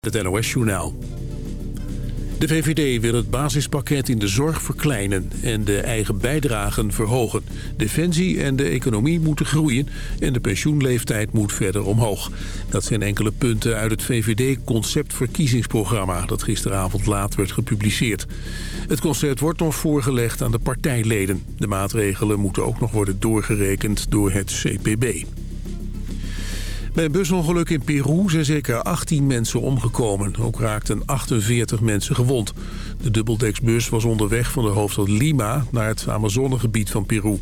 Het NOS-journaal. De VVD wil het basispakket in de zorg verkleinen en de eigen bijdragen verhogen. Defensie en de economie moeten groeien en de pensioenleeftijd moet verder omhoog. Dat zijn enkele punten uit het VVD-conceptverkiezingsprogramma... dat gisteravond laat werd gepubliceerd. Het concept wordt nog voorgelegd aan de partijleden. De maatregelen moeten ook nog worden doorgerekend door het CPB. Bij een busongeluk in Peru zijn zeker 18 mensen omgekomen. Ook raakten 48 mensen gewond. De dubbeldeksbus was onderweg van de hoofdstad Lima naar het Amazonegebied van Peru.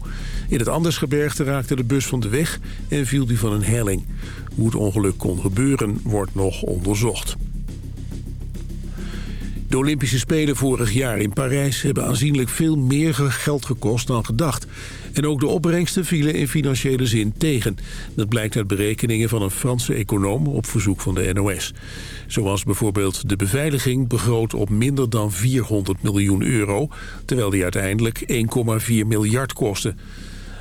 In het Andesgebergte raakte de bus van de weg en viel die van een helling. Hoe het ongeluk kon gebeuren wordt nog onderzocht. De Olympische Spelen vorig jaar in Parijs hebben aanzienlijk veel meer geld gekost dan gedacht. En ook de opbrengsten vielen in financiële zin tegen. Dat blijkt uit berekeningen van een Franse econoom op verzoek van de NOS. Zoals bijvoorbeeld de beveiliging begroot op minder dan 400 miljoen euro... terwijl die uiteindelijk 1,4 miljard kostte.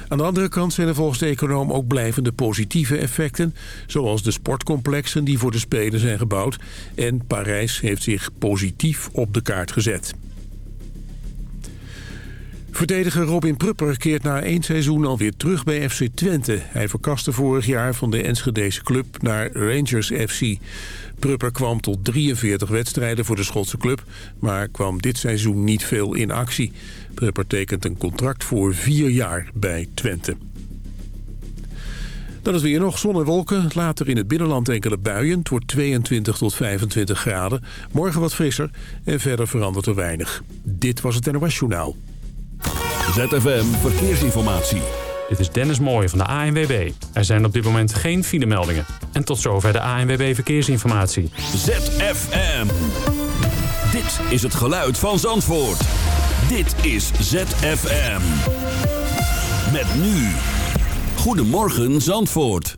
Aan de andere kant zijn er volgens de econoom ook blijvende positieve effecten... zoals de sportcomplexen die voor de Spelen zijn gebouwd... en Parijs heeft zich positief op de kaart gezet. Verdediger Robin Prupper keert na één seizoen alweer terug bij FC Twente. Hij verkaste vorig jaar van de Enschedese club naar Rangers FC. Prupper kwam tot 43 wedstrijden voor de Schotse club... maar kwam dit seizoen niet veel in actie. Prupper tekent een contract voor vier jaar bij Twente. Dan is weer nog zon en wolken. Later in het binnenland enkele buien. Het wordt 22 tot 25 graden. Morgen wat frisser en verder verandert er weinig. Dit was het NOS Journaal. ZFM Verkeersinformatie. Dit is Dennis Mooij van de ANWB. Er zijn op dit moment geen filemeldingen. En tot zover de ANWB Verkeersinformatie. ZFM. Dit is het geluid van Zandvoort. Dit is ZFM. Met nu. Goedemorgen Zandvoort.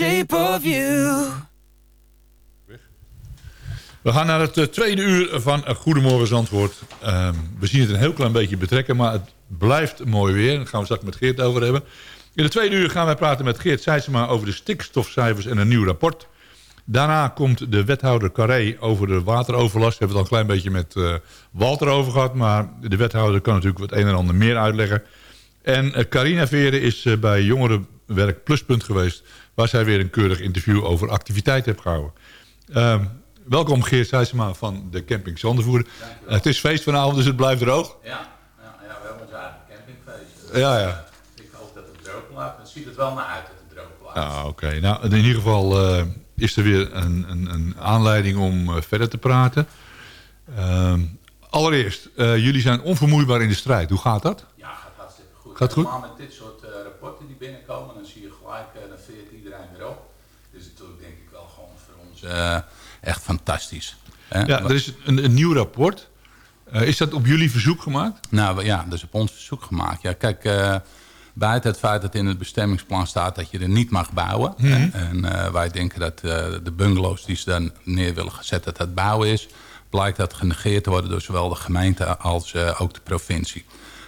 Shape of you. We gaan naar het eh, tweede uur van Goedemorgen Zandvoort. Ehm, we zien het een heel klein beetje betrekken, maar het blijft mooi weer. Daar gaan we straks met Geert over hebben. In het tweede uur gaan wij praten met Geert Seidsema over de stikstofcijfers en een nieuw rapport. Daarna komt de wethouder Carré over de wateroverlast. We hebben het al een klein beetje met eh, Walter over gehad, maar de wethouder kan natuurlijk wat een en ander meer uitleggen. En eh, Carina Veren is bij Jongerenwerk Pluspunt geweest... waar zij weer een keurig interview over activiteit heeft gehouden. Ehm, welkom Geert Sijsema van de camping Zandervoerder. het is feest vanavond, dus het blijft droog. Ja, ja, ja, we hebben ons eigen campingfeest. Ja, ja. Ik hoop dat het droog blijft. Het ziet er wel naar uit dat het droog blijft. Ah, Oké, nou in ieder geval eh, is er weer een, een, een aanleiding om eh, verder te praten. Ehm, allereerst, eh, jullie zijn onvermoeibaar in de strijd. Hoe gaat dat? Ja, gaat hartstikke goed. Gaat goed? Helemaal met dit soort eh, rapporten die binnenkomen, dan zie je gelijk, eh, dan veert iedereen weer op. Dus natuurlijk denk ik wel eh, echt fantastisch. hè? Ja, er is een, een nieuw rapport. Eh, is dat op jullie verzoek gemaakt? Nou ja, dus op ons verzoek gemaakt. Ja, kijk, eh, buiten het feit dat in het bestemmingsplan staat dat je er niet mag bouwen. hè, En wij denken dat de bungalows die ze dan neer willen zetten, dat dat bouwen is. Blijkt dat genegeerd te worden door zowel de gemeente als ook de provincie.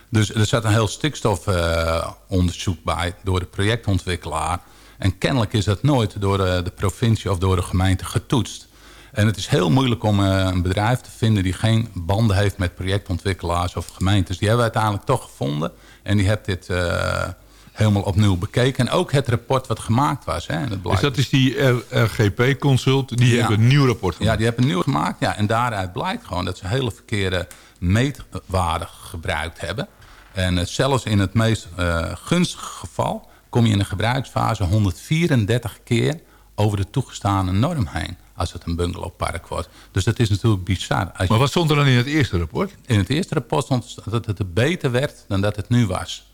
Dus er zat een heel stikstofonderzoek bij door de projectontwikkelaar. En kennelijk is dat nooit door de, de provincie of door de gemeente getoetst. En het is heel moeilijk om eh, een bedrijf te vinden die geen banden heeft met projectontwikkelaars of gemeentes. Die hebben we uiteindelijk toch gevonden. En die heeft dit eh, helemaal opnieuw bekeken. En ook het rapport wat gemaakt was. Hè. En dat Dus dat is die RGP-consult. Die Ja. hebben een nieuw rapport ja, gemaakt. die hebben een nieuw gemaakt. Ja, en daaruit blijkt gewoon dat ze hele verkeerde meetwaarden gebruikt hebben. En eh, zelfs in het meest eh, gunstige geval kom je in een gebruiksfase 134 keer over de toegestane norm heen. Als het een bungalowpark wordt. Dus dat is natuurlijk bizar. Als Maar wat stond er dan in het eerste rapport? in het eerste rapport stond dat het beter werd dan dat het nu was.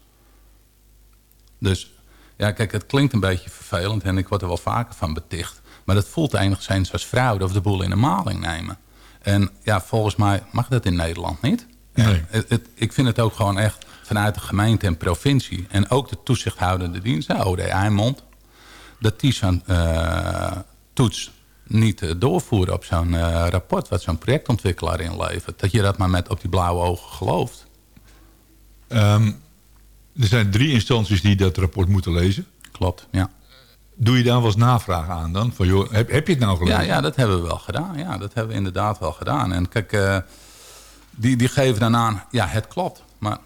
Dus ja, kijk, het klinkt een beetje vervelend en ik word er wel vaker van beticht. Maar dat voelt enigszins als fraude of de boel in de maling nemen. En ja, volgens mij mag dat in Nederland niet. Nee. het, het- ik vind het ook gewoon echt vanuit de gemeente en provincie... en ook de toezichthoudende diensten, OD Eimond... dat die zo'n eh, toets niet eh, doorvoeren op zo'n eh, rapport... wat zo'n projectontwikkelaar inlevert. Dat je dat maar met op die blauwe ogen gelooft. Ehm, er zijn drie instanties die dat rapport moeten lezen. Klopt, ja. Doe je daar wel eens navraag aan dan? Van, joh, heb, heb je het nou gelezen? Ja, ja, dat hebben we wel gedaan. Ja, dat hebben we inderdaad wel gedaan. En kijk, die, die geven dan aan, ja, het klopt. Maar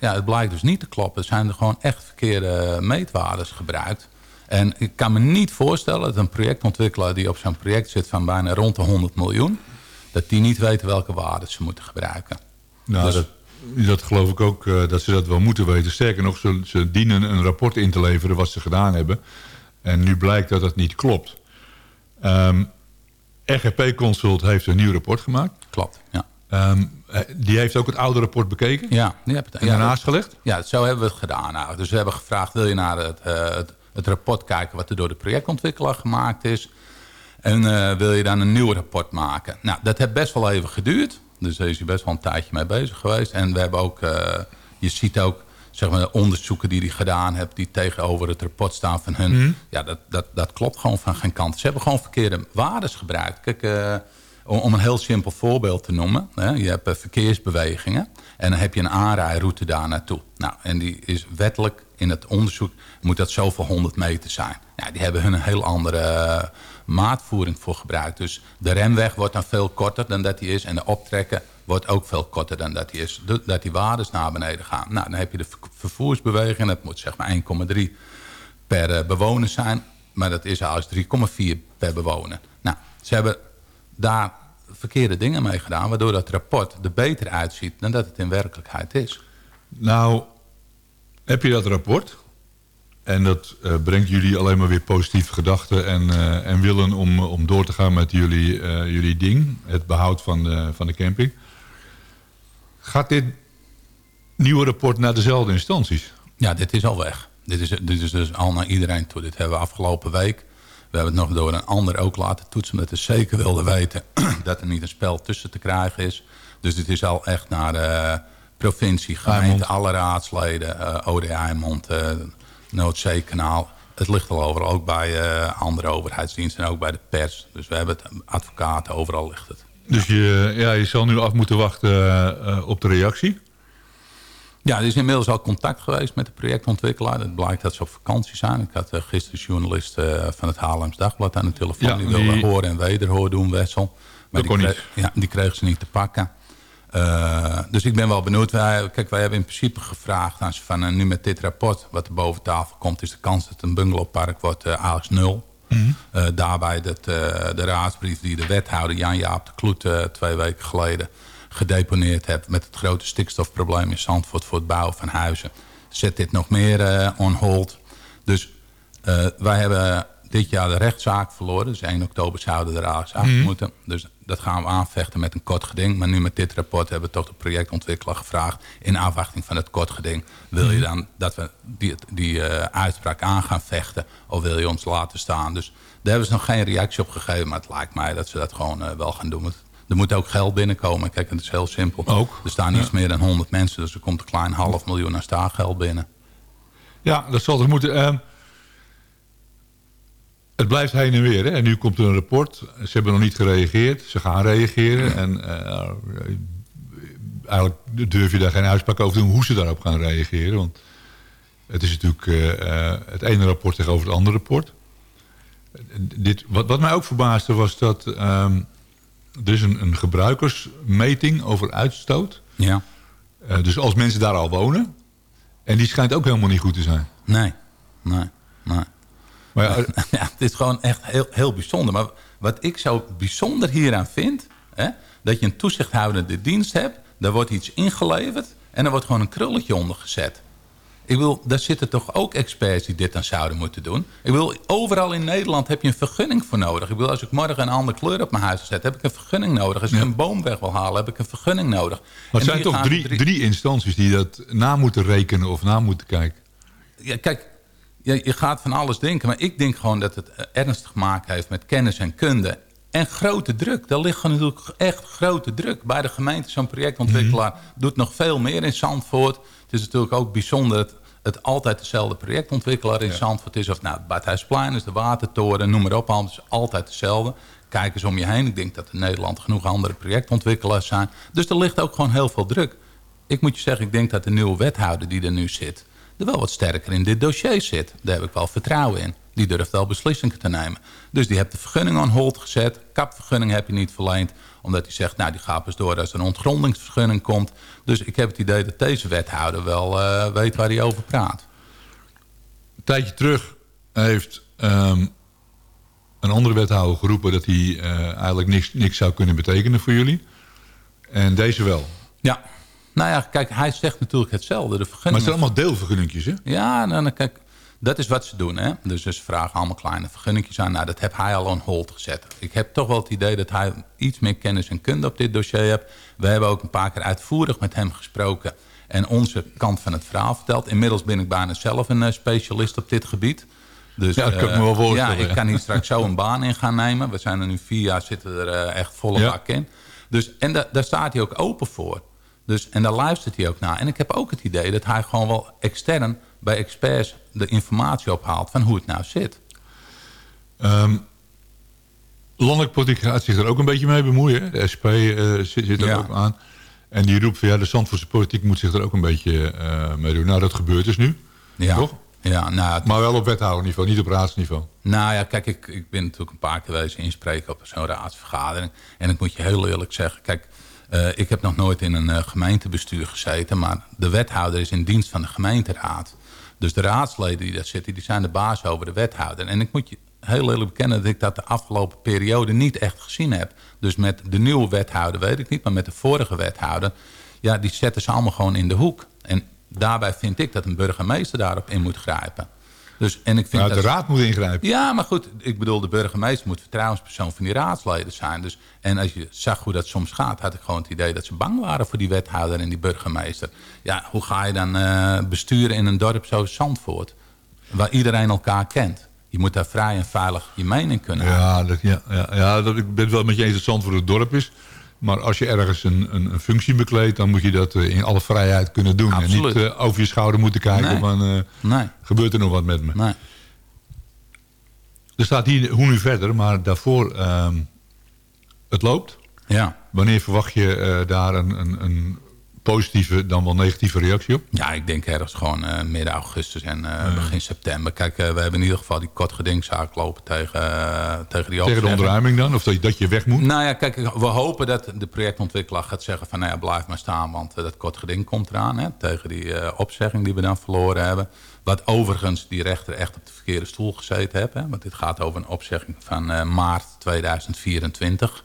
ja, het blijkt dus niet te kloppen. Er zijn er gewoon echt verkeerde meetwaardes gebruikt. En ik kan me niet voorstellen dat een projectontwikkelaar die op zo'n project zit van bijna rond de 100 miljoen, dat die niet weten welke waarden ze moeten gebruiken. Nou, Dus- dat, dat geloof ik ook eh, dat ze dat wel moeten weten. Sterker nog, ze, ze dienen een rapport in te leveren wat ze gedaan hebben. En nu blijkt dat dat niet klopt. Ehm, RGP Consult heeft een nieuw rapport gemaakt. Klopt, ja. Ehm, eh, die heeft ook het oude rapport bekeken Ja, die heb het, en ja, daarnaast gelegd. Ja, zo hebben we het gedaan. Nou, dus we hebben gevraagd, wil je naar het, eh, het, het rapport kijken... wat er door de projectontwikkelaar gemaakt is? En eh, wil je dan een nieuw rapport maken? Nou, dat heeft best wel even geduurd. Dus daar is hij best wel een tijdje mee bezig geweest. En we hebben ook, je ziet ook zeg maar, de onderzoeken die hij gedaan heeft... die tegenover het rapport staan van hun. Ja, dat, dat, dat klopt gewoon van geen kant. Ze hebben gewoon verkeerde waardes gebruikt. Kijk, om, een heel simpel voorbeeld te noemen. Hè, je hebt verkeersbewegingen en dan heb je een aanrijroute daar naartoe. Nou, en die is wettelijk in het onderzoek moet dat zoveel honderd meter zijn. Die hebben hun een heel andere maatvoering voor gebruikt. Dus de remweg wordt dan veel korter dan dat die is. En de optrekken wordt ook veel korter dan dat die is. Dat die waardes naar beneden gaan. Nou, dan heb je de vervoersbeweging. Dat moet zeg maar 1,3 per eh, bewoner zijn. Maar dat is als 3,4 per bewoner. Nou, ze hebben daar verkeerde dingen mee gedaan... waardoor dat rapport er beter uitziet dan dat het in werkelijkheid is. Nou, heb je dat rapport... En dat uh, brengt jullie alleen maar weer positieve gedachten en, uh, en willen om, om door te gaan met jullie, uh, jullie ding. Het behoud van de, van de camping. Gaat dit nieuwe rapport naar dezelfde instanties? Ja, dit is al weg. Dit is, dit is dus al naar iedereen toe. Dit hebben we afgelopen week. We hebben het nog door een ander ook laten toetsen... omdat we zeker wilden weten dat er niet een spel tussen te krijgen is. Dus dit is al echt naar de provincie, gemeente, alle raadsleden... Uh, OD Eimond, Noordzeekanaal. Het ligt al overal, ook bij uh, andere overheidsdiensten en ook bij de pers. Dus we hebben het, advocaten, overal ligt het. Dus je, ja, je zal nu af moeten wachten op de reactie? Ja, er is inmiddels al contact geweest met de projectontwikkelaar. Het blijkt dat ze op vakantie zijn. Ik had uh, gisteren journalisten van het Haarlems Dagblad aan de telefoon. Ja, die, die wilden horen en wederhoor doen, Wessel. Maar dat die, kreeg, ja, die kregen ze niet te pakken. Uh, dus ik ben wel benieuwd. Wij, kijk, wij hebben in principe gevraagd aan ze van... Nu met dit rapport wat er boven tafel komt... is de kans dat een bungalowpark wordt eigenlijk nul. Mm -hmm. daarbij dat de raadsbrief die de wethouder Jan-Jaap de Kloet... twee weken geleden gedeponeerd heeft... met het grote stikstofprobleem in Zandvoort... voor het bouwen van huizen. Zet dit nog meer on hold. Dus wij hebben dit jaar de rechtszaak verloren. Dus 1 oktober zouden de raadszaak mm -hmm. moeten. Dus dat gaan we aanvechten met een kort geding. Maar nu met dit rapport hebben we toch de projectontwikkelaar gevraagd... in afwachting van het kort geding... wil je dan dat we die, die uh, uitspraak aan gaan vechten... of wil je ons laten staan? Dus daar hebben ze nog geen reactie op gegeven... maar het lijkt mij dat ze dat gewoon uh, wel gaan doen. Er moet ook geld binnenkomen. Kijk, het is heel simpel. Ook? Er staan ja. iets meer dan 100 mensen... dus er komt een klein half miljoen aan staargeld binnen. Ja, dat zal er moeten... Uh... Het blijft heen en weer. Hè? En nu komt er een rapport. Ze hebben nog niet gereageerd. Ze gaan reageren. En uh, eigenlijk durf je daar geen uitspraak over te doen... hoe ze daarop gaan reageren. Want het is natuurlijk uh, het ene rapport tegenover het andere rapport. Dit, wat, wat mij ook verbaasde was dat... Um, er is een, een gebruikersmeting over uitstoot. Ja. Uh, dus als mensen daar al wonen... en die schijnt ook helemaal niet goed te zijn. Nee, nee, nee. Maar ja, ja, het is gewoon echt heel, heel bijzonder. Maar wat ik zo bijzonder hieraan vind... Hè, dat je een toezichthoudende dienst hebt... daar wordt iets ingeleverd... en er wordt gewoon een krulletje onder gezet. Ik wil, daar zitten toch ook experts die dit dan zouden moeten doen. Ik wil, overal in Nederland heb je een vergunning voor nodig. Ik wil, als ik morgen een andere kleur op mijn huis zet, heb ik een vergunning nodig. Als ik ja. een boom weg wil halen, heb ik een vergunning nodig. Maar het zijn toch drie, drie... drie instanties die dat na moeten rekenen of na moeten kijken? Ja, kijk, je, je gaat van alles denken. Maar ik denk gewoon dat het ernstig maken heeft met kennis en kunde. En grote druk. Daar ligt natuurlijk echt grote druk. Bij de gemeente, zo'n projectontwikkelaar, mm -hmm. doet nog veel meer in Zandvoort. Het is natuurlijk ook bijzonder dat het altijd dezelfde projectontwikkelaar in ja. Zandvoort is. Of nou, het Badhuisplein is de Watertoren, noem maar op. Het is altijd hetzelfde. Kijk eens om je heen. Ik denk dat in Nederland genoeg andere projectontwikkelaars zijn. Dus er ligt ook gewoon heel veel druk. Ik moet je zeggen, ik denk dat de nieuwe wethouder die er nu zit er wel wat sterker in dit dossier zit. Daar heb ik wel vertrouwen in. Die durft wel beslissingen te nemen. Dus die heeft de vergunning on hold gezet. Kapvergunning heb je niet verleend. Omdat hij zegt, nou die gaat dus door als er een ontgrondingsvergunning komt. Dus ik heb het idee dat deze wethouder wel uh, weet waar hij over praat. Een tijdje terug heeft um, een andere wethouder geroepen... dat hij uh, eigenlijk niks, niks zou kunnen betekenen voor jullie. En deze wel. Ja. Nou ja, kijk, hij zegt natuurlijk hetzelfde. De maar het zijn allemaal deelvergunningjes, hè? Ja, nou, kijk, dat is wat ze doen, hè. Dus ze vragen allemaal kleine vergunningetjes aan. Nou, dat heb hij al on hold gezet. Ik heb toch wel het idee dat hij iets meer kennis en kunde op dit dossier heeft. We hebben ook een paar keer uitvoerig met hem gesproken... en onze kant van het verhaal verteld. Inmiddels ben ik bijna zelf een uh, specialist op dit gebied. Dus, ja, dat kan ik me wel voorstellen. Ja, ik kan hier straks zo een baan in gaan nemen. We zijn er nu vier jaar, zitten er uh, echt volle ja. bak in. Dus, en da daar staat hij ook open voor. Dus, en daar luistert hij ook naar. En ik heb ook het idee dat hij gewoon wel extern bij experts de informatie ophaalt van hoe het nou zit. Um, landelijk politiek gaat zich er ook een beetje mee bemoeien. De SP zit, zit er Ja. ook aan. En die roept van ja, de Zandvoortse politiek moet zich er ook een beetje mee doen. Nou, dat gebeurt dus nu. Ja. Toch? Ja, nou, Maar wel op wethouderniveau, niet op raadsniveau. Nou ja, kijk, ik, ik ben natuurlijk een paar keer wezen inspreken op zo'n raadsvergadering. En ik moet je heel eerlijk zeggen, kijk, eh, ik heb nog nooit in een eh, gemeentebestuur gezeten, maar de wethouder is in dienst van de gemeenteraad. Dus de raadsleden die daar zitten, die zijn de baas over de wethouder. En ik moet je heel eerlijk bekennen dat ik dat de afgelopen periode niet echt gezien heb. Dus met de nieuwe wethouder weet ik niet, maar met de vorige wethouder, ja, die zetten ze allemaal gewoon in de hoek. En daarbij vind ik dat een burgemeester daarop in moet grijpen. Dus, en ik vind Nou, dat de raad moet ingrijpen. ja, maar goed, ik bedoel, de burgemeester moet vertrouwenspersoon van die raadsleden zijn. Dus, en als je zag hoe dat soms gaat, had ik gewoon het idee dat ze bang waren voor die wethouder en die burgemeester. Ja, hoe ga je dan eh, besturen in een dorp zoals Zandvoort, waar iedereen elkaar kent? Je moet daar vrij en veilig je mening kunnen hebben. Ja, dat, ja, ja, ja dat, ik ben het wel met je eens dat Zandvoort het dorp is. Maar als je ergens een, een, een functie bekleedt... dan moet je dat eh, in alle vrijheid kunnen doen. Absoluut. En niet eh, over je schouder moeten kijken Nee. van... eh, Nee, gebeurt er nog wat met me? nee. Er staat hier hoe nu verder, maar daarvoor... ehm, het loopt. Ja. Wanneer verwacht je daar een, een, een positieve dan wel negatieve reactie op? Ja, ik denk ergens gewoon eh, midden augustus en eh, begin september. Kijk, eh, we hebben in ieder geval die kort gedingzaak lopen tegen, tegen die Tegen de onderruiming dan? Of dat je, dat je weg moet? Nou ja, kijk, we hopen dat de projectontwikkelaar gaat zeggen van... nou ja, blijf maar staan, want dat kort geding komt eraan... Hè, tegen die opzegging die we dan verloren hebben. Wat overigens die rechter echt op de verkeerde stoel gezeten heeft. Hè, want dit gaat over een opzegging van maart 2024.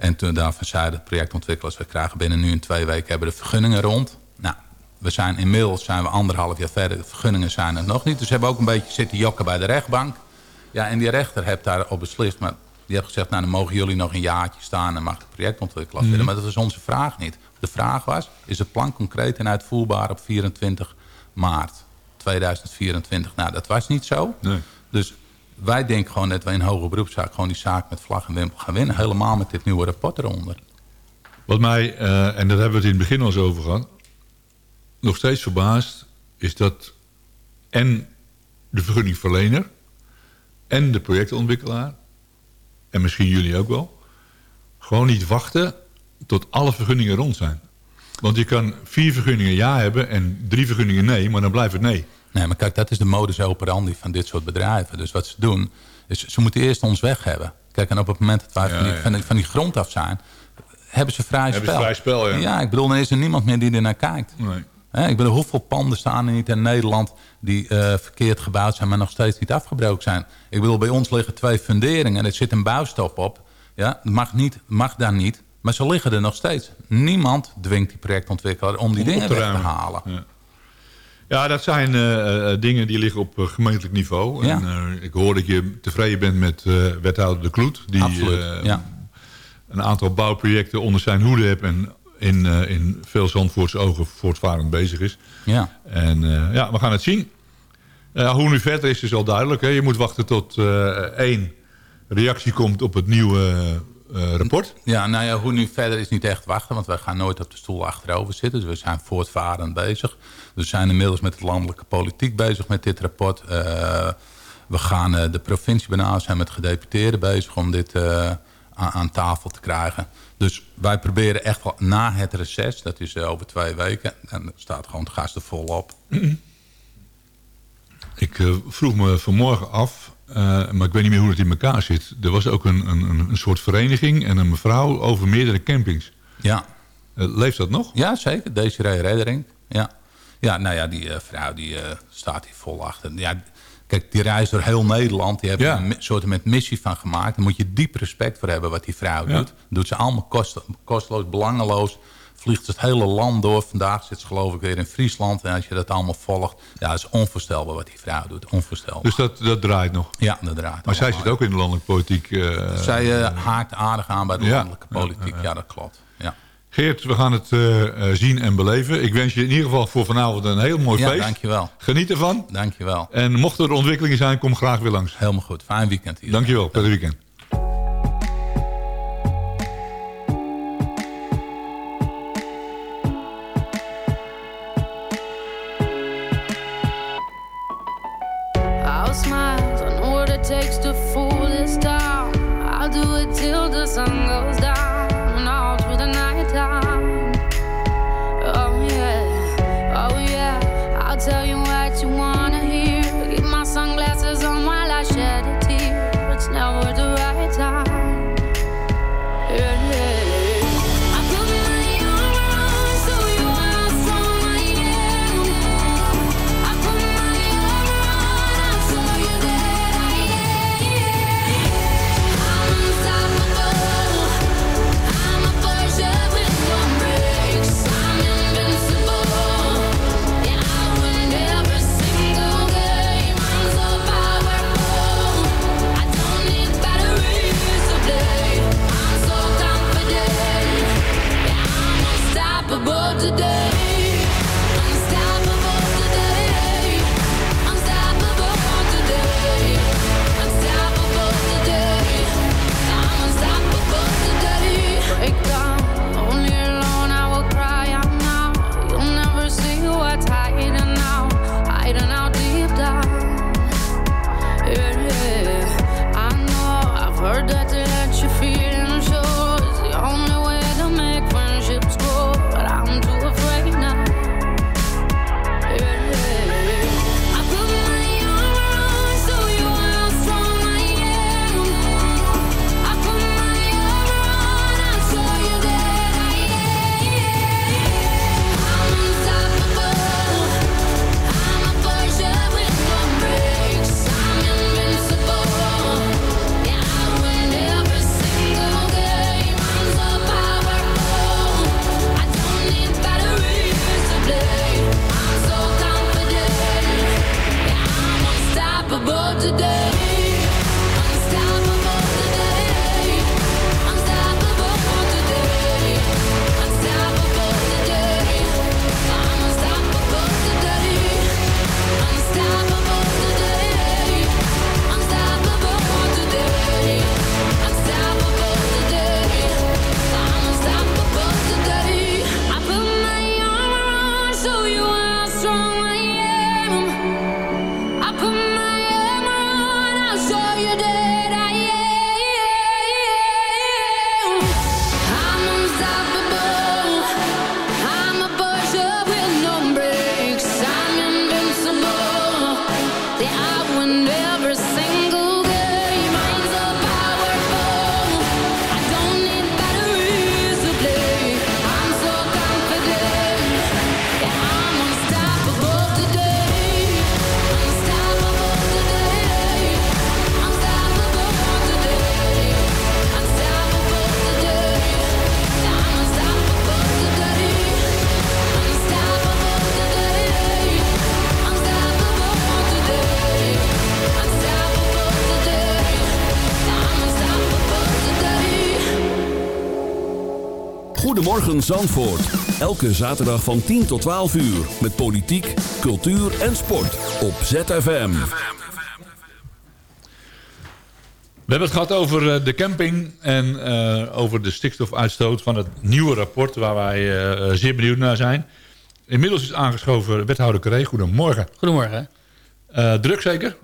En toen daarvan zei de projectontwikkelaars... we krijgen binnen nu in twee weken hebben de vergunningen rond. Nou, we zijn inmiddels zijn we anderhalf jaar verder. De vergunningen zijn er nog niet. Dus we hebben ook een beetje zitten jokken bij de rechtbank. Ja, en die rechter heeft daarop beslist. Maar die heeft gezegd, nou dan mogen jullie nog een jaartje staan... en mag de projectontwikkelaar verder. Maar dat was onze vraag niet. De vraag was, is het plan concreet en uitvoerbaar op 24 maart 2024? Nou, dat was niet zo. Nee. Dus wij denken gewoon dat wij in hoger beroepszaak... gewoon die zaak met vlag en wimpel gaan winnen. Helemaal met dit nieuwe rapport eronder. Wat mij, eh, en daar hebben we het in het begin al eens over gehad... nog steeds verbaast is dat en de vergunningverlener... en de projectontwikkelaar... en misschien jullie ook wel... gewoon niet wachten tot alle vergunningen rond zijn. Want je kan vier vergunningen ja hebben en drie vergunningen nee... maar dan blijft het nee. Nee, maar kijk, dat is de modus operandi van dit soort bedrijven. Dus wat ze doen, is ze moeten eerst ons weg hebben. Kijk, en op het moment dat wij Ja, van, die, ja. van, die, van die grond af zijn... hebben ze vrij Hebben ze spel. vrij spel, ja. Ja, ik bedoel, dan is er niemand meer die er naar kijkt. nee. Ik bedoel, hoeveel panden staan er niet in Nederland... die eh, verkeerd gebouwd zijn, maar nog steeds niet afgebroken zijn? Ik bedoel, bij ons liggen twee funderingen en er zit een bouwstop op. Ja, mag, niet, mag daar niet, maar ze liggen er nog steeds. Niemand dwingt die projectontwikkelaar om die Om dingen te weg te halen. Ja. Dat zijn eh, eh, dingen die liggen op eh, gemeentelijk niveau. Ja. En, ik hoor dat je tevreden bent met eh, wethouder De Kloet... die Absoluut, ja. een aantal bouwprojecten onder zijn hoede heeft... en in, in veel Zandvoortse ogen voortvarend bezig is. Ja. En ja, we gaan het zien. Hoe nu verder is dus al duidelijk. Hè? Je moet wachten tot één reactie komt op het nieuwe eh, rapport. Ja, nou ja, hoe nu verder is niet echt wachten, want wij gaan nooit op de stoel achterover zitten. Dus we zijn voortvarend bezig. We zijn inmiddels met de landelijke politiek bezig met dit rapport. Eh, we gaan eh, de provincie benaderen, zijn met gedeputeerden bezig om dit aan, tafel te krijgen. Dus wij proberen echt wel na het reces, dat is over twee weken, en staat gewoon het gas er vol op. Ik vroeg me vanmorgen af, maar ik weet niet meer hoe het in elkaar zit. Er was ook een, een, een soort vereniging en een mevrouw over meerdere campings. Ja, Eh, leeft dat nog? Ja, zeker. Desiree Reddering. Ja. ja, nou ja, die eh, vrouw die eh, staat hier vol achter. Ja, kijk, die reist door heel Nederland. Die hebben Ja. een soort met missie van gemaakt. Daar moet je diep respect voor hebben wat die vrouw Ja. doet. Doet ze allemaal kost, kosteloos, belangeloos. Vliegt het hele land door. Vandaag zit ze geloof ik weer in Friesland. En als je dat allemaal volgt, ja, is onvoorstelbaar wat die vrouw doet. Onvoorstelbaar. Dus dat, dat draait nog. ja, dat draait Maar zij zit ook in de landelijke politiek. eh. Zij eh, haakt aardig aan bij de Ja. landelijke politiek. Ja, dat klopt. Ja, Geert, we gaan het eh, zien en beleven. Ik wens je in ieder geval voor vanavond een heel mooi ja feest. dankjewel. Geniet ervan. Dankjewel. En mochten er ontwikkelingen zijn, kom graag weer langs. Helemaal goed. Fijn weekend hier. Dankjewel, prettig weekend. Goedemorgen Zandvoort. Elke zaterdag van 10 tot 12 uur. Met politiek, cultuur en sport. Op ZFM. We hebben het gehad over eh, de camping en eh, over de stikstofuitstoot van het nieuwe rapport waar wij uh, zeer benieuwd naar zijn. Inmiddels is aangeschoven wethouder Carré. Goedemorgen. Goedemorgen. druk zeker?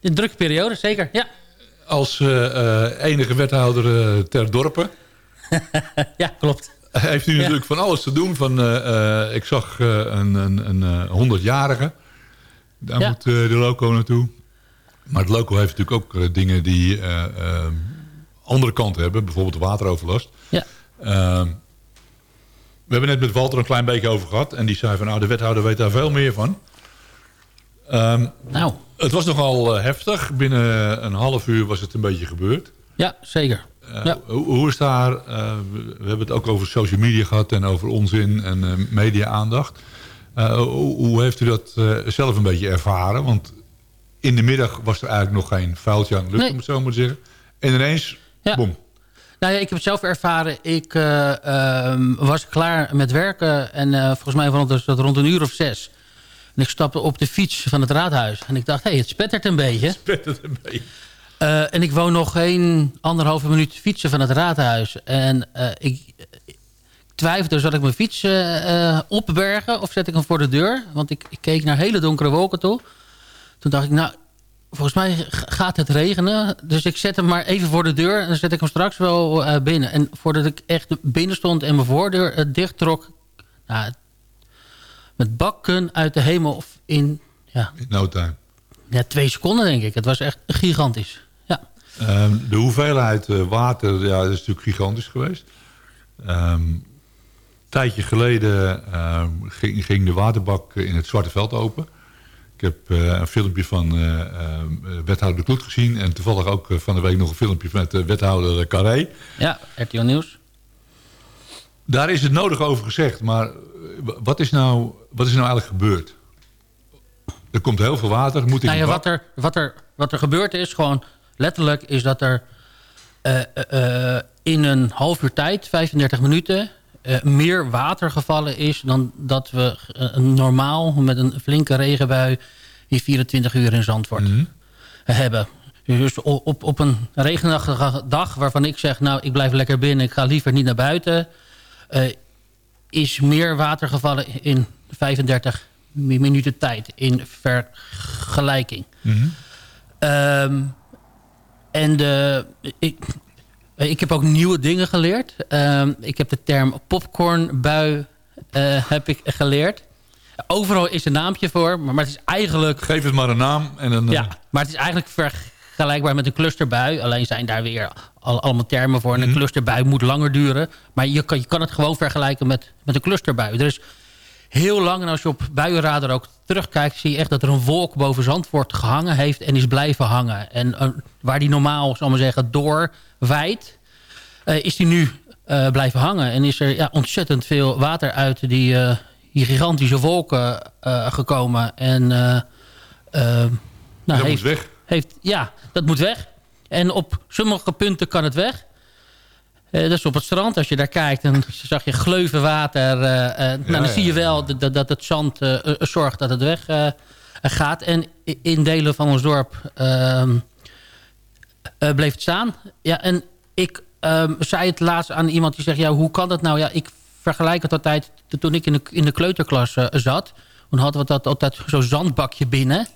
In drukke periode, zeker, ja. Als enige wethouder ter dorpen. ja, klopt. Heeft u natuurlijk van alles te doen. Van, uh, ik zag uh, een, een, een 100-jarige. Daar moet de loco naartoe. Maar het loco heeft natuurlijk ook dingen die andere kanten hebben. Bijvoorbeeld wateroverlast. Ja. Ehm, we hebben net met Walter een klein beetje over gehad. En die zei van nou de wethouder weet daar veel meer van. Ehm, nou. Het was nogal heftig. Binnen een half uur was het een beetje gebeurd. Ja, zeker. Eh, ja. Hoe, hoe, is daar, uh, we hebben het ook over social media gehad en over onzin en uh, media-aandacht. Hoe, hoe, heeft u dat zelf een beetje ervaren? Want in de middag was er eigenlijk nog geen vuiltje aan de lucht, om het zo maar te zeggen. En ineens, ja. boem. Nou ja, ik heb het zelf ervaren. Ik ehm, was klaar met werken en volgens mij was het rond een uur of zes. En ik stapte op de fiets van het raadhuis. En ik dacht, hé, hey, het spettert een beetje. Het spettert een beetje. Uh, en ik woon nog geen anderhalve minuut fietsen van het raadhuis. En uh, ik, ik twijfelde, zal ik mijn fiets uh, opbergen of zet ik hem voor de deur? Want ik, ik, keek naar hele donkere wolken toe. Toen dacht ik, nou, volgens mij gaat het regenen. Dus ik zet hem maar even voor de deur. En dan zet ik hem straks wel eh, binnen. En voordat ik echt binnen stond en mijn voordeur dicht trok... Nou, met bakken uit de hemel of in ja, In no time. ja, twee seconden denk ik. Het was echt gigantisch. Ehm, de hoeveelheid eh, water ja, dat is natuurlijk gigantisch geweest. Ehm, een tijdje geleden ehm, ging, ging de waterbak in het Zwarte Veld open. Ik heb eh, een filmpje van ehm, wethouder De Kloet gezien. En toevallig ook van de week nog een filmpje met uh, wethouder Carré. ja, RTL Nieuws. Daar is het nodig over gezegd. Maar wat is nou, wat is nou eigenlijk gebeurd? Er komt heel veel water. Moet Nou ja, wat, er, wat, er, wat er gebeurd is, gewoon letterlijk, is dat er eh, eh, eh, in een half uur tijd, 35 minuten, meer water gevallen is dan dat we normaal met een flinke regenbui in 24 uur in Zandvoort hebben. Dus op, op, een regenachtige dag waarvan ik zeg, nou ik blijf lekker binnen, ik ga liever niet naar buiten, is meer water gevallen in 35 mi- minuten tijd in vergelijking. Ehm, en de, ik, ik heb ook nieuwe dingen geleerd. Ehm, ik heb de term popcornbui eh, heb ik geleerd. Overal is een naampje voor, maar, maar het is eigenlijk... Geef het maar een naam. En dan, eh, Ja, maar het is eigenlijk vergelijkbaar met een clusterbui. Alleen zijn daar weer al, allemaal termen voor. En een clusterbui moet langer duren. Maar je kan, je kan het gewoon vergelijken met, met een clusterbui. Er is heel lang, en als je op buienradar ook terugkijkt... zie je echt dat er een wolk boven Zandvoort gehangen heeft... en is blijven hangen. En eh, waar die normaal, zal maar zeggen, doorwijdt... eh, is die nu eh, blijven hangen. En is er ja, ontzettend veel water uit die, die gigantische wolken gekomen. En... nou, dat heeft, moet weg. heeft, ja, dat moet weg. En op sommige punten kan het weg. Eh, dat is op het strand. Als je daar kijkt, dan zag je gleuven water. eh, eh, nou, dan ja, zie je wel dat- dat, dat het zand zorgt dat het weg gaat. En in delen van ons dorp ehm, eh, bleef het staan. Ja, en ik ehm, zei het laatst aan iemand die zegt... Ja, hoe kan dat nou? Ja, ik vergelijk het altijd... Toen ik in de, in de kleuterklas zat... toen hadden we dat altijd zo'n zandbakje binnen...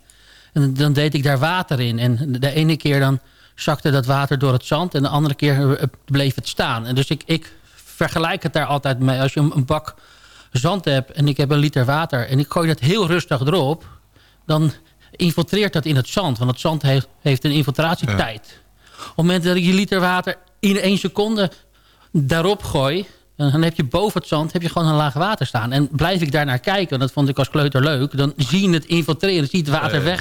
En dan deed ik daar water in. En de ene keer dan zakte dat water door het zand... en de andere keer eh, bleef het staan. En dus ik, ik vergelijk het daar altijd mee. Als je een, bak zand hebt en ik heb een liter water... en ik gooi dat heel rustig erop... dan infiltreert dat in het zand. Want het zand heeft, heeft een infiltratietijd. Op het moment dat ik je liter water in één seconde daarop gooi... dan heb je boven het zand heb je gewoon een laag water staan. En blijf ik daar naar kijken, dat vond ik als kleuter leuk... dan zie je het infiltreren, zie je het water Ja,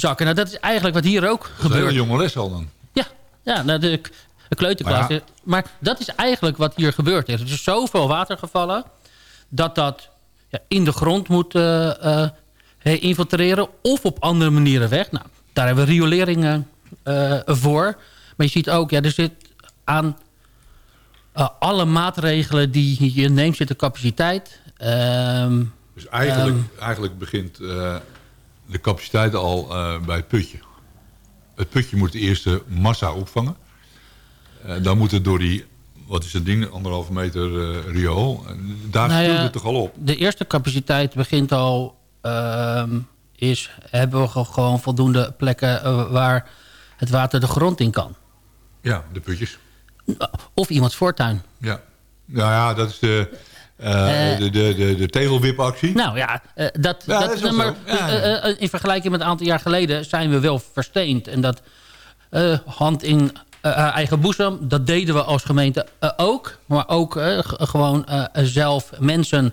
ja. wegzakken. Nou, dat is eigenlijk wat hier ook een gebeurt. hele jonge les al dan. Ja, ja nou, de, de kleuterklas. Maar ja. Maar, dat is eigenlijk wat hier gebeurd is. Er is zoveel water gevallen... dat dat ja, in de grond moet eh, eh, infiltreren... of op andere manieren weg. Nou, daar hebben we rioleringen eh, voor. Maar je ziet ook, ja, er zit aan alle maatregelen die je neemt... zit de capaciteit. Ehm, Dus eigenlijk, eigenlijk begint de capaciteit al eh, bij het putje. Het putje moet de eerste massa opvangen. Eh, dan moet het door die, wat is het ding, anderhalve meter eh riool. Daar Nou ja, het toch al op. de eerste capaciteit begint al... ehm, is, hebben we ge- gewoon voldoende plekken waar het water de grond in kan. Ja, de putjes. Of iemands voortuin. Ja. Nou ja, dat is de, eh, Eh. de, de, de, de tegelwipactie. Nou ja, eh, dat, Ja, dat, maar. Ja, in vergelijking met een aantal jaar geleden zijn we wel versteend. En dat hand in eigen boezem, dat deden we als gemeente ook. Maar ook gewoon zelf mensen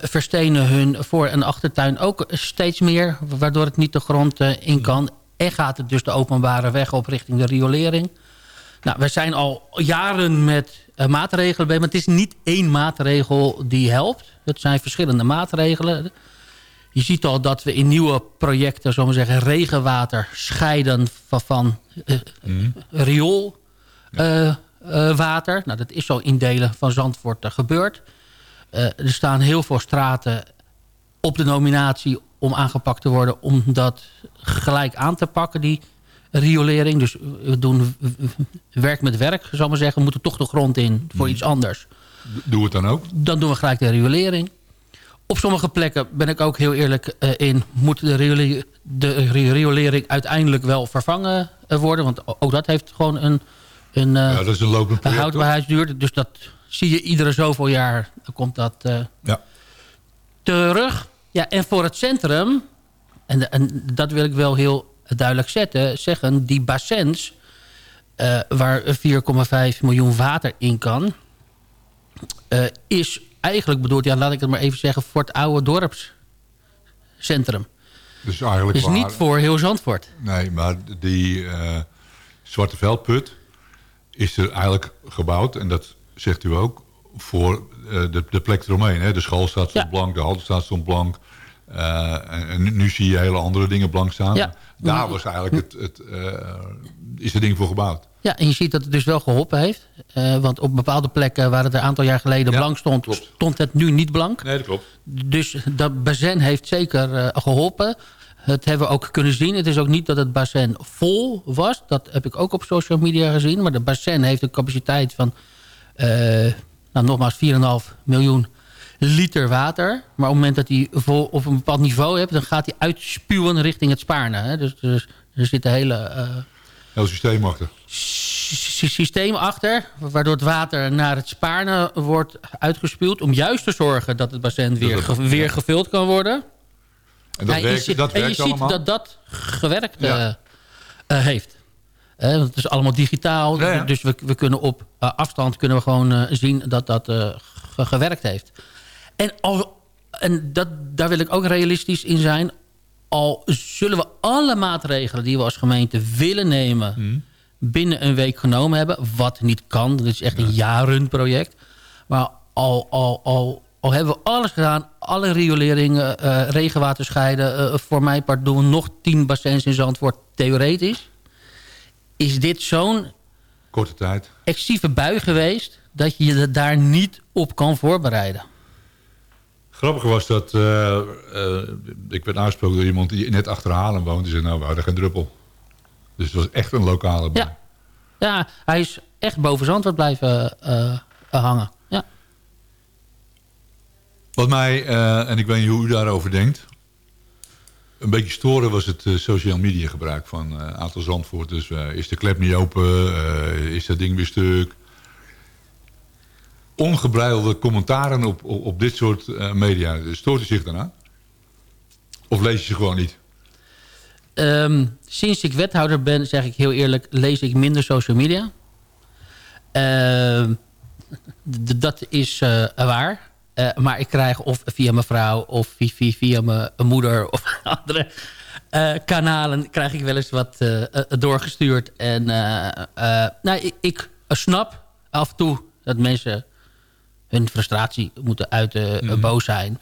verstenen hun voor- en achtertuin ook steeds meer. Waardoor het niet de grond in kan. En gaat het dus de openbare weg op richting de riolering. Nou, we zijn al jaren met maatregelen bezig. Maar het is niet één maatregel die helpt. Het zijn verschillende maatregelen. Je ziet al dat we in nieuwe projecten, zullen we zeggen, regenwater scheiden van, van eh, rioolwater. nou, dat is al in delen van Zandvoort eh, gebeurd. Eh, er staan heel veel straten op de nominatie om aangepakt te worden... om dat gelijk aan te pakken, die riolering. Dus we doen werk met werk, zal ik maar zeggen. We moeten toch de grond in voor iets anders Doe het dan ook. dan doen we gelijk de riolering. Op sommige plekken ben ik ook heel eerlijk uh, in... moet de, riole de riolering uiteindelijk wel vervangen worden. Want ook dat heeft gewoon een, een, ja, dat is een lopend project, houdbaarheidsduur. Dus dat zie je iedere zoveel jaar. Dan komt dat uh, ja. terug. Ja, en voor het centrum... En, en dat wil ik wel heel duidelijk zetten, zeggen... die bassins uh, waar 4,5 miljoen water in kan... Uh, is eigenlijk bedoeld, ja, laat ik het maar even zeggen... voor het oude dorpscentrum. Dus eigenlijk dus niet voor heel Zandvoort. Nee, maar die uh, Zwarte Veldput is er eigenlijk gebouwd... en dat zegt u ook, voor de, de plek eromheen. Hè? De school staat stond ja. blank, de Haldenstraat stond blank... Uh, en, nu zie je hele andere dingen blank staan. Ja. Daar was eigenlijk het, het, uh, is het ding voor gebouwd. Ja, en je ziet dat het dus wel geholpen heeft. Uh, want op bepaalde plekken waar het een aantal jaar geleden ja, blank stond... Klopt. stond het nu niet blank. Nee, dat klopt. Dus dat bassin heeft zeker geholpen. Het hebben we ook kunnen zien. Het is ook niet dat het bassin vol was. Dat heb ik ook op social media gezien. Maar de bassin heeft een capaciteit van... nou, nogmaals 4,5 miljoen liter water. Maar op het moment dat hij vol op een bepaald niveau hebt... dan gaat hij uitspuwen richting het Spaarne. Hè? Dus, dus er zit een hele... Uh, Heel systeem achter. Systeem achter, waardoor het water naar het Spaarne wordt uitgespuwd... om juist te zorgen dat het bassin weer, weer gevuld kan worden. En dat, ja, werkt, je, dat en werkt je allemaal? ziet dat dat gewerkt ja. uh, uh, heeft. Uh, het is allemaal digitaal, ja, dus we, we kunnen op afstand kunnen we gewoon zien dat dat ge gewerkt heeft. En, al, en dat, daar wil ik ook realistisch in zijn. Al zullen we alle maatregelen die we als gemeente willen nemen... Hmm. binnen een week genomen hebben. Wat niet kan. Dat is echt een jarenproject. Maar al, al, al, al hebben we alles gedaan. Alle rioleringen, uh, regenwater scheiden. Uh, voor mijn part doen we nog tien bassins in Zandvoort theoretisch. Is dit zo'n... Korte tijd. ...excessieve bui geweest... dat je je daar niet op kan voorbereiden. Grappig was dat uh, uh, ik werd aangesproken door iemand die net achter Haarlem woont. Die zei, nou, we hadden geen druppel. Dus het was echt een lokale bui. Ja, ja hij is echt boven Zandvoort blijven uh, hangen. Ja. Wat mij, en ik weet niet hoe u daarover denkt... een beetje storen was het social media gebruik van een aantal Zandvoorters. is de klep niet open? is dat ding weer stuk? Ongebreidelde commentaren op, op, dit soort uh, media. Stoort u zich daarna? Of lees je ze gewoon niet? Um, sinds ik wethouder ben, zeg ik heel eerlijk, lees ik minder social media. Uh, dat is uh, waar. Uh, maar ik krijg of via mijn vrouw of via, via mijn moeder of andere kanalen krijg ik wel eens wat doorgestuurd. En nou, ik, ik snap af en toe dat mensen hun frustratie moeten uiten, mm. boos zijn.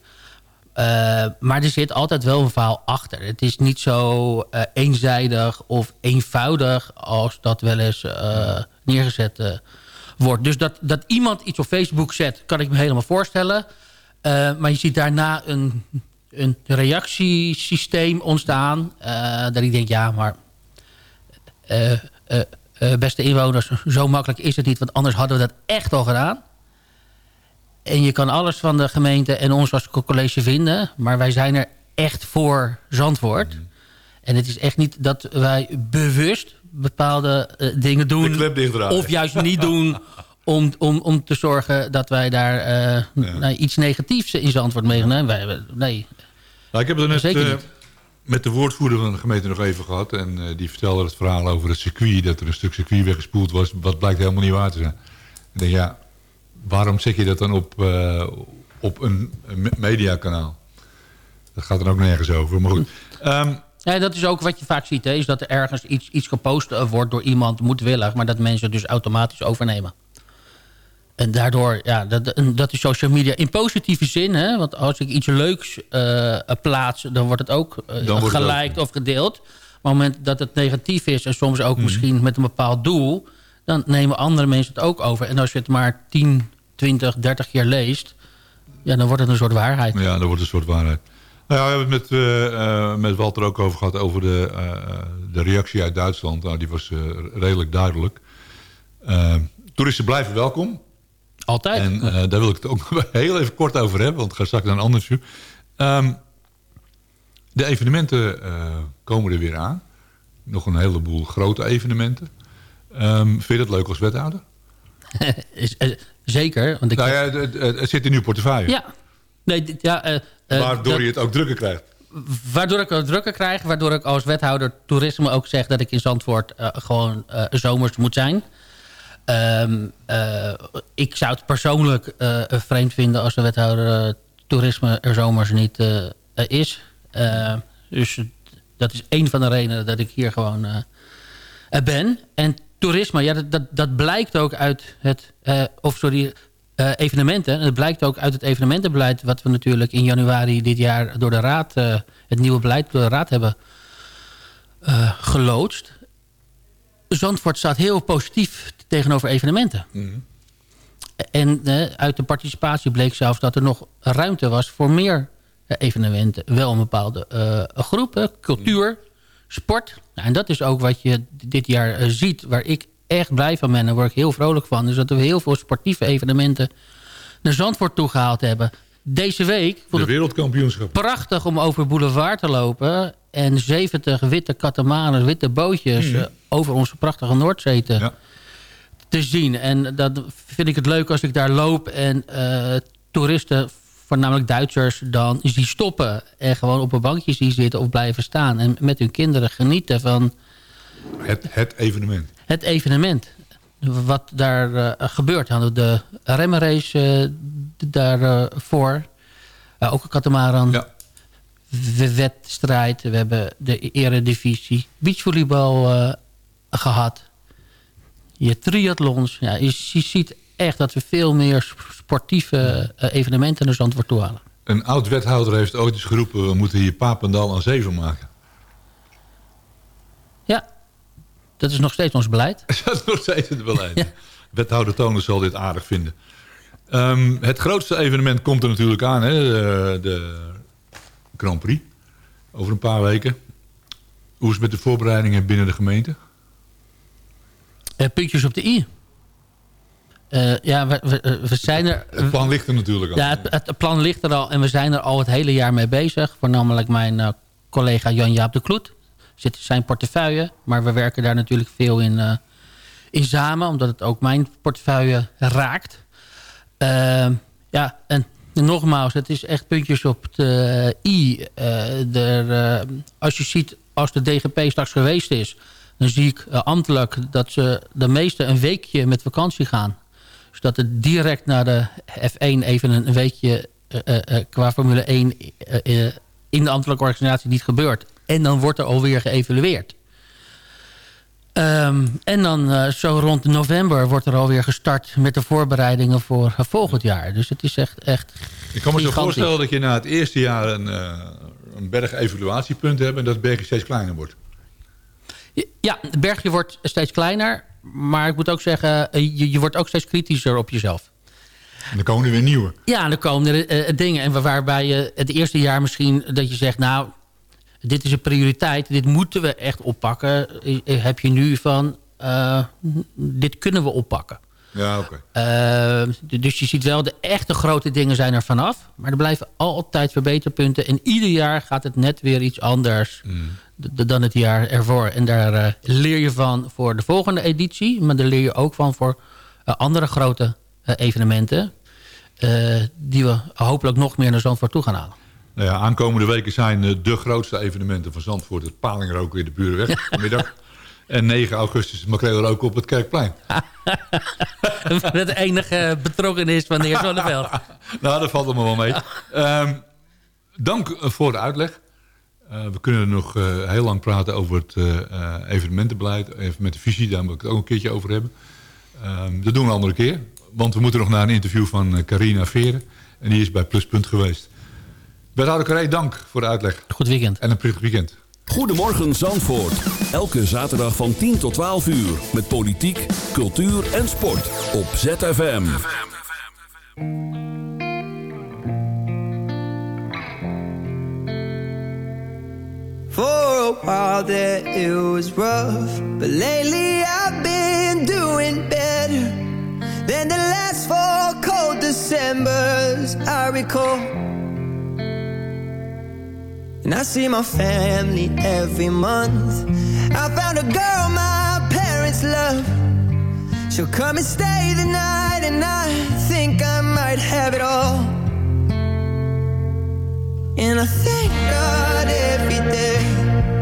Uh, maar er zit altijd wel een verhaal achter. Het is niet zo uh, eenzijdig of eenvoudig als dat wel eens uh, neergezet wordt. Dus dat, dat iemand iets op Facebook zet, kan ik me helemaal voorstellen. maar je ziet daarna een, een reactiesysteem ontstaan. dat ik denk, ja, maar... beste inwoners, zo makkelijk is het niet. Want anders hadden we dat echt al gedaan. En je kan alles van de gemeente en ons als college vinden. Maar wij zijn er echt voor Zandvoort. Mm. En het is echt niet dat wij bewust bepaalde uh, dingen doen. Of juist niet doen. Om, om, om te zorgen dat wij daar uh, ja. nou, iets negatiefs in Zandvoort meegenomen. Wij, nee. Nou, ik heb het er net uh, met de woordvoerder van de gemeente nog even gehad. En die vertelde het verhaal over het circuit. Dat er een stuk circuit weggespoeld was. Wat blijkt helemaal niet waar te zijn. Ik denk, ja, waarom zet je dat dan op, uh, op een mediakanaal? Dat gaat er ook nergens over. Maar goed. Um, ja, dat is ook wat je vaak ziet. Hè, is dat er ergens iets, iets gepost wordt door iemand moedwillig. Maar dat mensen dus automatisch overnemen. En daardoor, ja, dat, dat is social media in positieve zin. Hè, want als ik iets leuks uh, plaats, dan wordt het ook uh, geliked of gedeeld. Maar op het moment dat het negatief is... en soms ook mm. misschien met een bepaald doel... dan nemen andere mensen het ook over. En als je het maar 10, 20, 30 keer leest... ja, dan wordt het een soort waarheid. Ja, dan wordt het een soort waarheid. Nou ja, we hebben het met, uh, uh, met Walter ook over gehad... over de, uh, de reactie uit Duitsland. Nou, die was redelijk duidelijk. toeristen blijven welkom. Altijd. En daar wil ik het ook heel even kort over hebben, want ik ga straks naar een ander issue. Um, de evenementen komen er weer aan. Nog een heleboel grote evenementen. Um, vind je dat leuk als wethouder? Zeker. Want ik nou ja, het, het zit in uw portefeuille. Ja. Nee, ja uh, waardoor dat, je het ook drukker krijgt. Waardoor ik het drukker krijg. Waardoor ik als wethouder toerisme ook zeg dat ik in Zandvoort uh, gewoon uh, zomers moet zijn. Um, ik zou het persoonlijk vreemd vinden als de wethouder toerisme er zomers niet is. dus dat is een van de redenen dat ik hier gewoon ben. En toerisme, ja, dat, dat, dat, blijkt ook uit het... of sorry, uh, evenementen. En het blijkt ook uit het evenementenbeleid... wat we natuurlijk in januari dit jaar door de Raad... Uh, het nieuwe beleid door de Raad hebben geloodst. Zandvoort staat heel positief tegenover evenementen. Mm. En uit de participatie bleek zelfs dat er nog ruimte was... voor meer evenementen. Wel een bepaalde groep, cultuur, sport. Nou, en dat is ook wat je dit jaar ziet... waar ik echt blij van ben. En daar word ik heel vrolijk van. Dus dat we heel veel sportieve evenementen naar Zandvoort toegehaald hebben. Deze week... De wereldkampioenschap. Prachtig om over boulevard te lopen. En 70 witte katamanen, witte bootjes... Mm. over onze prachtige Noordzee te, ja. te zien. En dat vind ik het leuk als ik daar loop en uh, toeristen voornamelijk Duitsers, dan die stoppen en gewoon op een bankje zien zitten of blijven staan. En met hun kinderen genieten van... Het, het evenement het evenement. Wat daar uh, gebeurt. Hadden we de remmenrace uh, daarvoor. Uh, ook een katamaran. Ja. De wedstrijd. We hebben de eredivisie. Beachvolleybal gehad. Je triathlons. Ja, je, je, ziet echt dat we veel meer sportieve evenementen naar Zandvoort toe halen. Een oud-wethouder heeft ooit eens geroepen... we moeten hier Papendal aan zeven maken. Ja, dat is nog steeds ons beleid. dat is nog steeds het beleid. Ja. Wethouder Tonen zal dit aardig vinden. Um, het grootste evenement komt er natuurlijk aan. Hè? De, de, Grand Prix. Over een paar weken. Hoe is het met de voorbereidingen binnen de gemeente? Uh, puntjes op de i. Uh, ja, we, we, we, zijn er... Het plan ligt er natuurlijk al. Ja, het, het, plan ligt er al. En we zijn er al het hele jaar mee bezig. Voornamelijk mijn uh, collega Jan-Jaap de Kloet zit in zijn portefeuille. Maar we werken daar natuurlijk veel in, uh, in samen. Omdat het ook mijn portefeuille raakt. Ja, en nogmaals, het is echt puntjes op de i. Als je ziet, als de DGP straks geweest is... dan zie ik ambtelijk dat ze de meeste een weekje met vakantie gaan. Dus dat het direct naar de F1 even een weekje qua Formule 1 in de ambtelijke organisatie niet gebeurt. En dan wordt er alweer geëvalueerd. Um, en dan uh, zo rond november wordt er alweer gestart met de voorbereidingen voor uh, volgend jaar. Dus het is echt, echt Ik kan me zo voorstellen dat je na het eerste jaar een, uh, een berg evaluatiepunten hebt... en dat het bergje steeds kleiner wordt. Ja, het bergje wordt steeds kleiner. Maar ik moet ook zeggen, je, je wordt ook steeds kritischer op jezelf. En dan komen er weer nieuwe. Ja, dan komen er dingen. En waarbij je het eerste jaar misschien dat je zegt... nou, dit is een prioriteit, dit moeten we echt oppakken. Heb je nu van, uh, dit kunnen we oppakken. Ja, oké. Okay. Uh, dus je ziet wel, de echte grote dingen zijn er vanaf. Maar er blijven altijd verbeterpunten. En ieder jaar gaat het net weer iets anders mm. Dan het jaar ervoor. En daar uh, leer je van voor de volgende editie. Maar daar leer je ook van voor andere grote evenementen. die we hopelijk nog meer naar Zandvoort toe gaan halen. Nou ja, aankomende weken zijn eh, de grootste evenementen van Zandvoort... het Palingroken in de Burenweg vanmiddag. En 9 augustus ook op het Kerkplein. De enige betrokkenis van de heer Zonneveld. nou, dat valt allemaal wel mee. Um, dank eh, voor de uitleg. Uh, we kunnen nog uh, heel lang praten over het uh, evenementenbeleid. Even met de visie, daar moet ik het ook een keertje over hebben. Um, dat doen we een andere keer. Want we moeten nog naar een interview van Carina Veren. En die is bij Pluspunt geweest. Wethouder Carré, dank voor de uitleg. Goed weekend. En een prettig weekend. Goedemorgen Zandvoort. Elke zaterdag van 10 tot 12 uur. Met politiek, cultuur en sport. Op ZFM. For while there it was rough. But lately I've been doing better. than the last four cold Decembers I recall. And I see my family every month. I found a girl my parents love. She'll come and stay the night, and I think I might have it all. And I thank God every day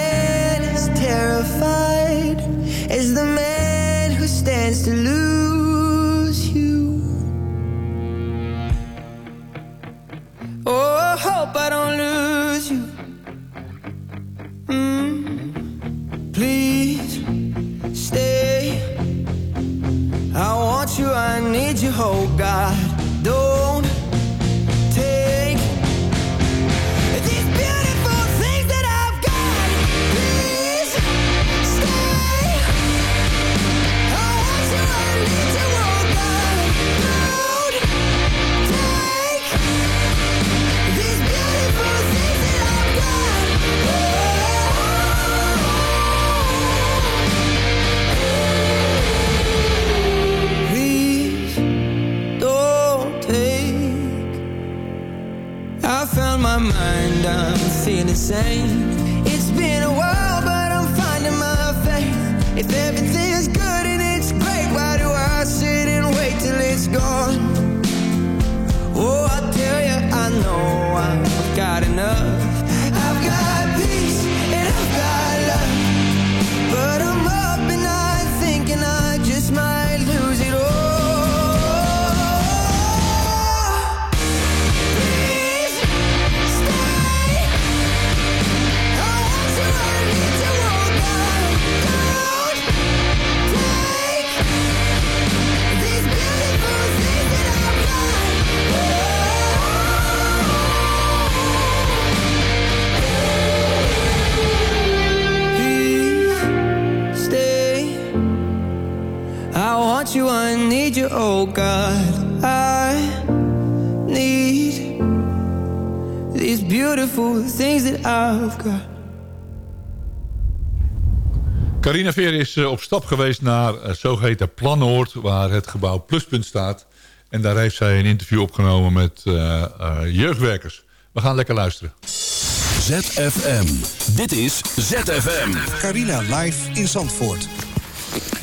I don't lose you. Mm, please stay. I want you, I need you, oh God. I'm feeling sane. It's been a while, but I'm finding my faith. If everything's oh God. I need these beautiful things that I've got. Carina Veer is eh, op stap geweest naar uh, zogeheten Planoord... waar het gebouw Pluspunt staat. En daar heeft zij een interview opgenomen met eh, eh, jeugdwerkers. We gaan lekker luisteren. ZFM. Dit is ZFM. Carina live in Zandvoort.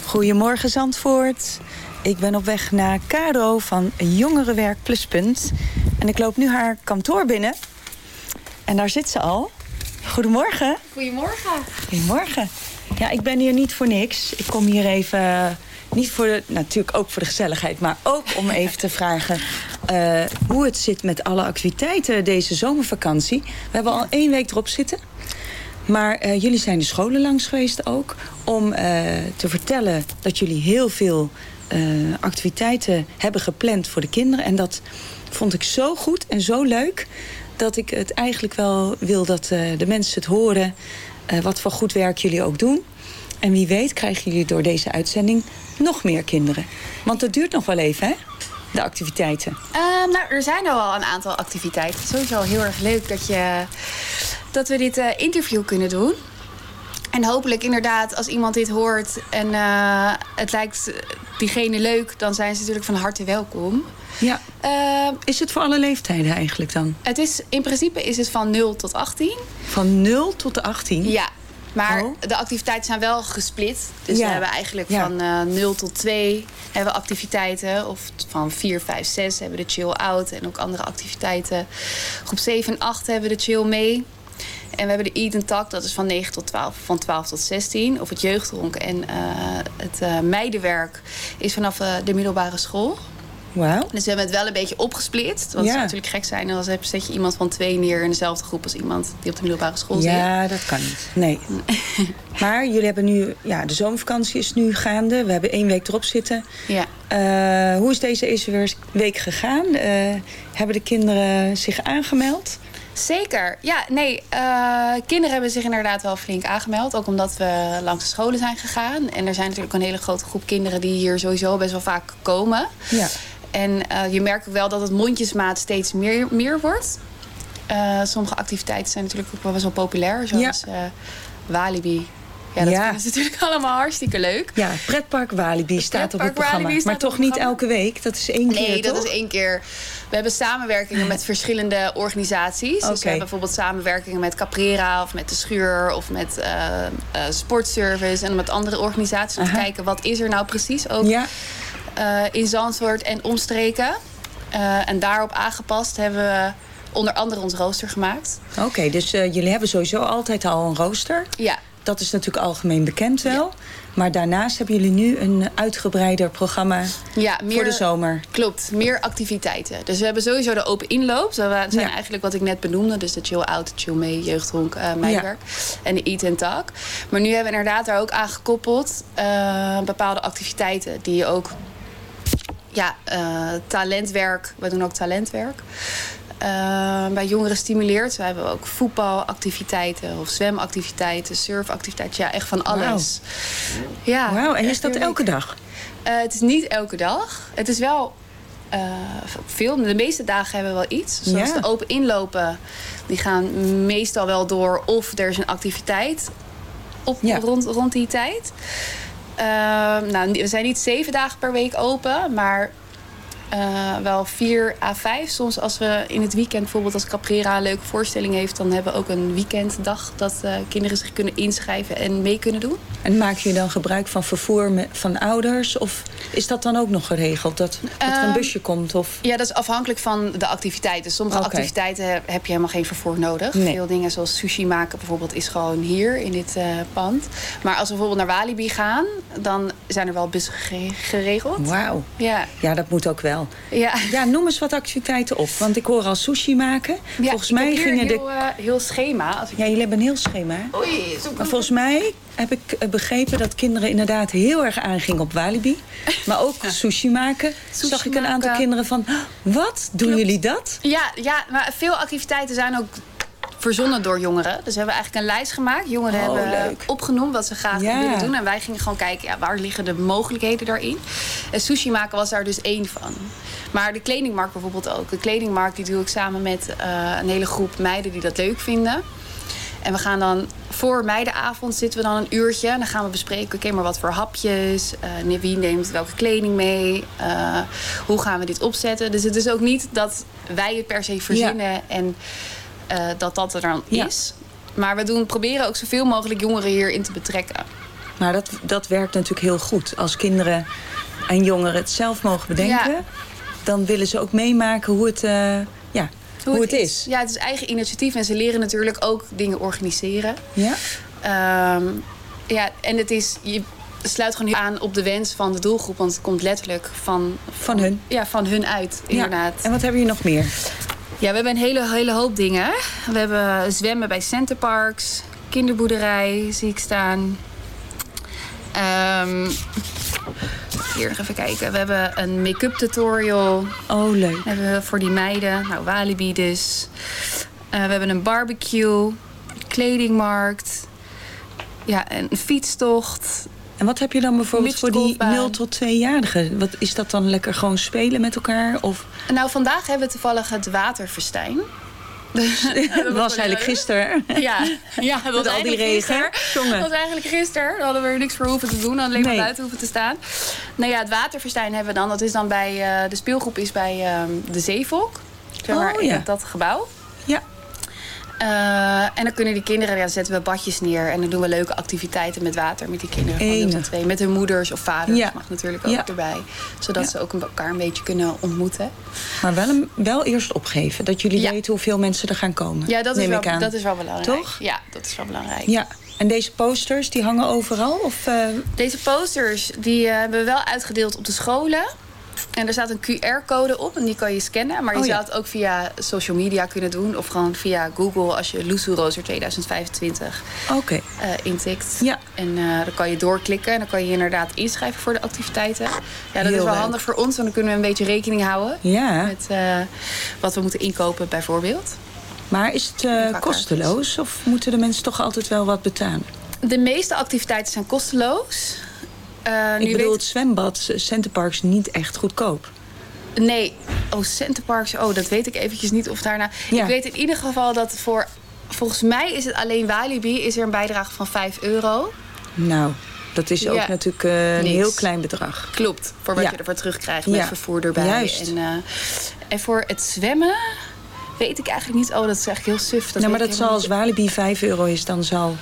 Goedemorgen Zandvoort. Ik ben op weg naar Caro van Jongerenwerk Pluspunt. En ik loop nu haar kantoor binnen. En daar zit ze al. Goedemorgen. Goedemorgen. Goedemorgen. Ja, ik ben hier niet voor niks. Ik kom hier even, niet voor de, natuurlijk ook voor de gezelligheid... maar ook om even te vragen eh, hoe het zit met alle activiteiten deze zomervakantie. We hebben al één week erop zitten. Maar eh, jullie zijn de scholen langs geweest ook... om eh, te vertellen dat jullie heel veel eh, activiteiten hebben gepland voor de kinderen. En dat vond ik zo goed en zo leuk... dat ik het eigenlijk wel wil dat de mensen het horen... wat voor goed werk jullie ook doen. En wie weet krijgen jullie door deze uitzending nog meer kinderen. Want het duurt nog wel even, hè? De activiteiten. Ehm, nou, er zijn al wel een aantal activiteiten. Het is sowieso heel erg leuk dat, je, dat we dit eh, interview kunnen doen. En hopelijk inderdaad, als iemand dit hoort en eh, het lijkt diegene leuk... dan zijn ze natuurlijk van harte welkom. Ja. Ehm, Is het voor alle leeftijden eigenlijk dan? het is, in principe is het van 0 tot 18. Van 0 tot 18? Ja, maar Oh. de activiteiten zijn wel gesplit. Dus Ja. we hebben eigenlijk Ja. van eh 0 tot 2 hebben we activiteiten. Of van 4, 5, 6 hebben we de chill out. En ook andere activiteiten. Groep 7 en 8 hebben we de chill mee. En we hebben de Eat and Talk, dat is van 9 tot 12, van 12 tot 16. Of het jeugdronk en eh, het eh, meidenwerk is vanaf eh, de middelbare school. Wauw. Dus we hebben het wel een beetje opgesplitst. Want het zou natuurlijk gek zijn als heb- zet je iemand van twee neer in dezelfde groep als iemand die op de middelbare school zit. Ja, dat kan niet. Nee. maar jullie hebben nu... Ja, de zomervakantie is nu gaande. We hebben één week erop zitten. Ja. Hoe is deze eerste week gegaan? Hebben de kinderen zich aangemeld? Zeker. Ja, nee. eh, kinderen hebben zich inderdaad wel flink aangemeld. Ook omdat we langs de scholen zijn gegaan. En er zijn natuurlijk een hele grote groep kinderen die hier sowieso best wel vaak komen. Ja. En eh, je merkt ook wel dat het mondjesmaat steeds meer, meer wordt. Eh, sommige activiteiten zijn natuurlijk ook wel best wel populair. Zoals Walibi. Ja, dat Ja. ze natuurlijk allemaal hartstikke leuk. Ja, pretpark Walibi staat op het programma. Maar toch niet elke week. Dat is één keer, Nee, dat toch? is één keer. We hebben samenwerkingen met verschillende organisaties. Dus we hebben bijvoorbeeld samenwerkingen met Caprera of met de Schuur of met eh, eh, Sportservice en met andere organisaties om te kijken wat is er nou precies ook Ja, eh, in Zandvoort en omstreken. En daarop aangepast hebben we onder andere ons rooster gemaakt. oké. dus jullie hebben sowieso altijd al een rooster. Ja, Dat is natuurlijk algemeen bekend wel. Maar daarnaast hebben jullie nu een uitgebreider programma ja meer, voor de zomer. Klopt, meer activiteiten. Dus we hebben sowieso de open inloop. Dat zijn Ja. eigenlijk wat ik net benoemde. Dus de chill out, chill mee, jeugdhonk, meidwerk. En de eat and talk. Maar nu hebben we inderdaad daar ook aan gekoppeld eh, bepaalde activiteiten die je ook ja, eh, talentwerk. We doen ook talentwerk. Eh, bij jongeren stimuleert. We hebben ook voetbalactiviteiten of zwemactiviteiten, surfactiviteiten. Ja, echt van alles. Ja, Wauw, en is dat elke dag? Eh, het is niet elke dag. Het is wel eh, veel. De meeste dagen hebben we wel iets. Zoals Ja. de open inlopen. Die gaan meestal wel door. Of er is een activiteit op, Ja. rond, rond die tijd. Nou, we zijn niet zeven dagen per week open. Maar eh, wel vier à vijf. Soms als we in het weekend bijvoorbeeld als Caprera een leuke voorstelling heeft... dan hebben we ook een weekenddag dat eh, kinderen zich kunnen inschrijven en mee kunnen doen. En maak je dan gebruik van vervoer van ouders? Of is dat dan ook nog geregeld? Dat, dat er een Ehm, busje komt? Of... Ja, dat is afhankelijk van de activiteiten. Sommige activiteiten heb je helemaal geen vervoer nodig. Nee. Veel dingen zoals sushi maken bijvoorbeeld is gewoon hier in dit eh, pand. Maar als we bijvoorbeeld naar Walibi gaan, dan zijn er wel bussen gere- geregeld. Wauw. Ja, Ja, dat moet ook wel. Ja. Ja, noem eens wat activiteiten op. Want ik hoor al sushi maken. Ja, volgens mij gingen een de... heel, eh, heel schema. Als ik... Ja, jullie hebben een heel schema. Oei, zoek Maar volgens mij heb ik eh, begrepen dat kinderen inderdaad heel erg aangingen op Walibi. Maar ook sushi maken. Sushi Zag ik een aantal maken. kinderen van, "Oh, wat? Doen Klopt. jullie dat? Ja, ja, maar veel activiteiten zijn ook verzonnen door jongeren. Dus we hebben eigenlijk een lijst gemaakt. Jongeren Oh, hebben leuk. opgenoemd wat ze graag Ja. willen doen. En wij gingen gewoon kijken, ja, waar liggen de mogelijkheden daarin. En sushi maken was daar dus één van. Maar de kledingmarkt bijvoorbeeld ook. De kledingmarkt die doe ik samen met eh, een hele groep meiden die dat leuk vinden. En we gaan dan voor meidenavond zitten we dan een uurtje. En dan gaan we bespreken, oké, maar wat voor hapjes? eh, wie neemt welke kleding mee? eh, hoe gaan we dit opzetten? Dus het is ook niet dat wij het per se verzinnen en eh, dat dat er dan Ja. is. Maar we doen, proberen ook zoveel mogelijk jongeren hierin te betrekken. Maar dat, dat werkt natuurlijk heel goed. Als kinderen en jongeren het zelf mogen bedenken... Ja. dan willen ze ook meemaken hoe het, eh, ja, hoe het is. Ja, het is eigen initiatief en ze leren natuurlijk ook dingen organiseren. Ja? Ehm, ja, en het is, je sluit gewoon aan op de wens van de doelgroep. Want het komt letterlijk van... Van hun. Ja, van hun uit, inderdaad. Ja. En wat hebben je nog meer? Ja, we hebben een hele, hele hoop dingen. We hebben zwemmen bij Centerparks. Kinderboerderij zie ik staan. Ehm, hier even kijken. We hebben een make-up tutorial. Oh, leuk. hebben we voor die meiden. Nou, Walibi dus. Eh, we hebben een barbecue. Kledingmarkt. Ja, een fietstocht. En wat heb je dan bijvoorbeeld voor die Mixgolfbaan. 0 tot 2-jarigen? Wat is dat dan lekker gewoon spelen met elkaar? Of Nou, vandaag hebben we toevallig het waterfestijn. dat was eigenlijk gisteren? Ja, ja dat was Met al die regen. Dat was eigenlijk gisteren. Daar hadden we er niks voor hoeven te doen. Alleen maar Nee. buiten hoeven te staan. Nou ja, het waterfestijn hebben we dan. Dat is dan bij... eh, de speelgroep is bij ehm, de Zeevolk. Zeg maar Oh, ja. in dat gebouw. Eh, en dan kunnen die kinderen, ja, zetten we badjes neer. En dan doen we leuke activiteiten met water met die kinderen. Van 0 Enig. tot 2. Met hun moeders of vaders Ja. mag natuurlijk ook Ja. erbij. Zodat Ja. ze ook elkaar een beetje kunnen ontmoeten. Maar wel, een- wel eerst opgeven. Dat jullie weten hoeveel mensen er gaan komen. Ja, dat is, wel, ik aan. dat is wel belangrijk. Toch? Ja, dat is wel belangrijk. Ja. En deze posters, die hangen overal? Of, eh, Deze posters die, eh, hebben we wel uitgedeeld op de scholen. En er staat een QR-code op en die kan je scannen. Maar je Oh, ja. zou het ook via social media kunnen doen. Of gewoon via Google als je Lusu Rozer 2025 Oké. eh, intikt. Ja. En eh, dan kan je doorklikken en dan kan je je inderdaad inschrijven voor de activiteiten. Ja, dat Heel is wel leuk. handig voor ons, want dan kunnen we een beetje rekening houden. Ja. Met eh, wat we moeten inkopen bijvoorbeeld. Maar is het uh, kosteloos of moeten de mensen toch altijd wel wat betalen? De meeste activiteiten zijn kosteloos. Uh, ik bedoel, weet... het zwembad, Centerparks, niet echt goedkoop. Nee, oh, Centerparks, oh, dat weet ik eventjes niet of daarna... Ja. Ik weet in ieder geval dat voor... Volgens mij is het alleen Walibi, is er een bijdrage van 5 euro. Nou, dat is ook natuurlijk uh, een heel klein bedrag. Klopt, voor wat je ervoor terugkrijgt met vervoer erbij. Juist. En, uh, en voor het zwemmen weet ik eigenlijk niet. Oh, dat is eigenlijk heel suf. Dat nou, maar dat zal als Walibi 5 euro is, dan zal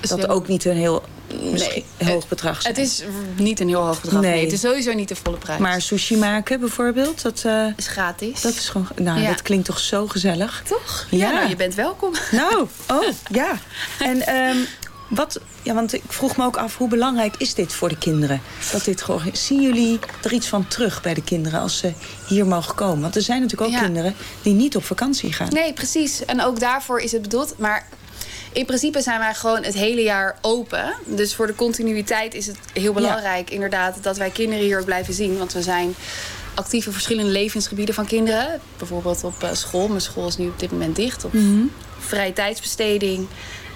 dat ook niet een heel nee, hoog bedrag zijn. Het is niet een heel hoog bedrag. Nee. het is sowieso niet de volle prijs. Maar sushi maken bijvoorbeeld, dat uh, is gratis. Dat is gewoon, nou, dat klinkt toch zo gezellig. Toch? Ja, nou, je bent welkom. Nou, oh, ja. En um, wat, ja, want ik vroeg me ook af, hoe belangrijk is dit voor de kinderen? Dat dit gewoon, zien jullie er iets van terug bij de kinderen als ze hier mogen komen? Want er zijn natuurlijk ook kinderen die niet op vakantie gaan. Nee, precies. En ook daarvoor is het bedoeld. Maar in principe zijn wij gewoon het hele jaar open. Dus voor de continuïteit is het heel belangrijk inderdaad dat wij kinderen hier ook blijven zien. Want we zijn actief in verschillende levensgebieden van kinderen. Bijvoorbeeld op eh, school. Mijn school is nu op dit moment dicht. Of mm vrije tijdsbesteding.